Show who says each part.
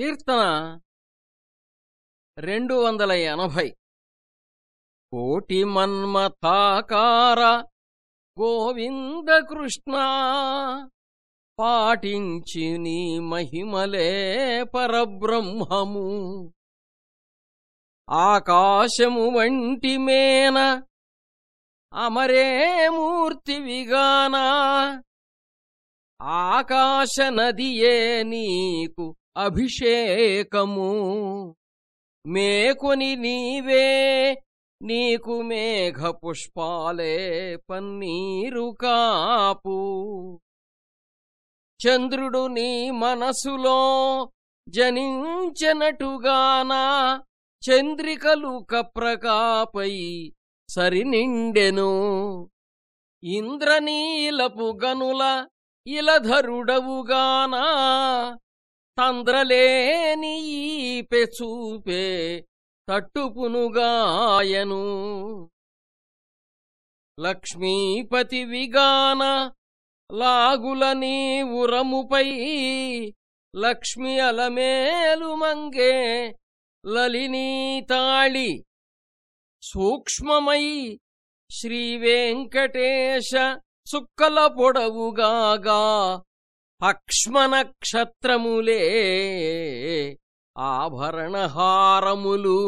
Speaker 1: కీర్తన రెండు వందల ఎనభై. కోటి మన్మథాకార గోవింద కృష్ణ పాటించి నీ మహిమలే పరబ్రహ్మము. ఆకాశము వంటి మేన అమరే మూర్తి విగానా ఆకాశ నదియే నీకు అభిషేకము. మేకుని నీవే నీకు మేఘ పుష్పాలే పన్నీరు కాపు. చంద్రుడు నీ మనసులో జనించనటుగానా చంద్రికలు కప్రకాపై సరినిండెను. ఇంద్రనీలపు గనుల ఇలధరుడవుగానా తంద్రలేని పెచూపే తట్టుపునుగాయను లక్ష్మీపతి విగాన లాగుల నీ ఉరముపై లక్ష్మి అలమేలు మంగే లలినీ తాళి సూక్ష్మమై శ్రీవేంకటేశ సుక్కల పొడవుగాగా అక్ష్మనక్షత్రములే ఆభరణహారములు.